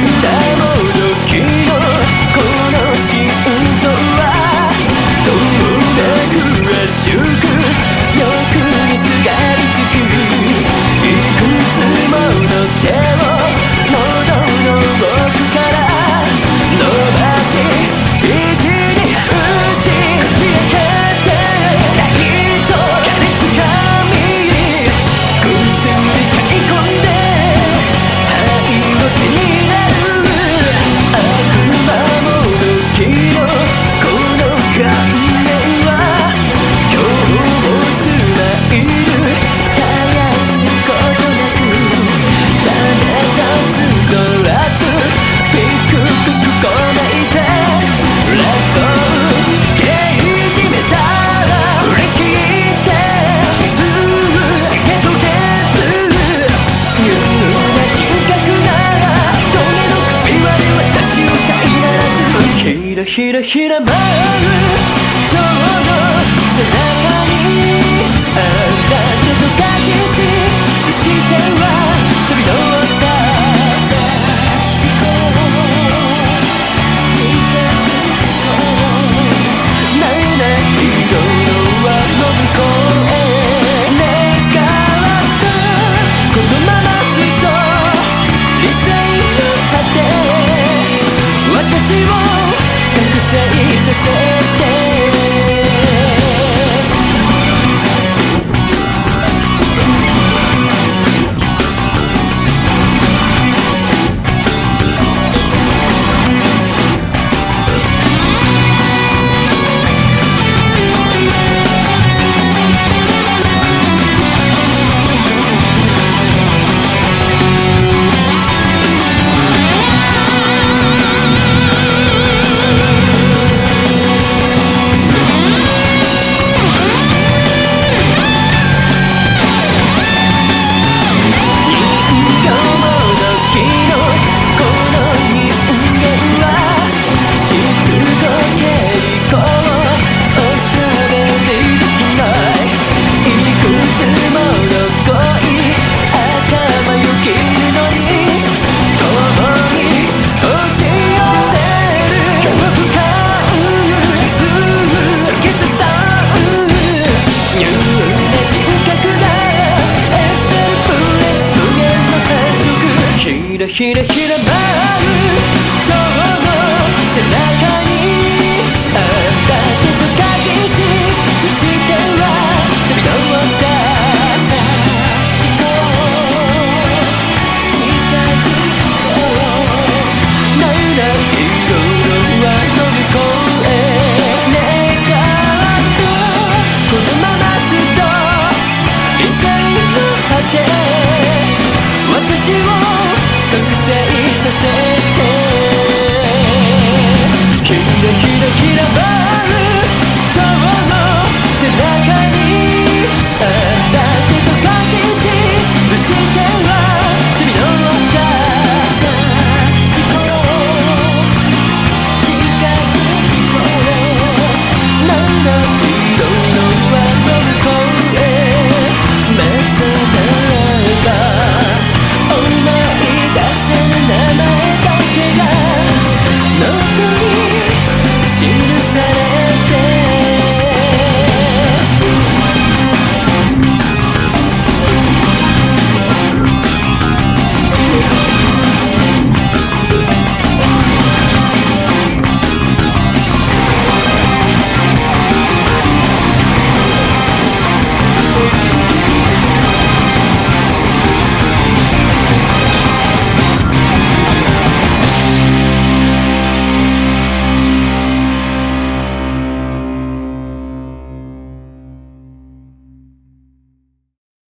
today. ひらひら舞う蝶の背中にあんた手と抱きししては飛び乗ったさあ行こう近く行こうないない色の輪の向こうへ願ったこのままずっと理性の果て私をらひらひら舞う蝶の背中にあんた手と鍵ししては飛び乗ったさあ行こう近く行こうないな色の輪の向こうへ願ったこのままずっと理性の果て私をさせて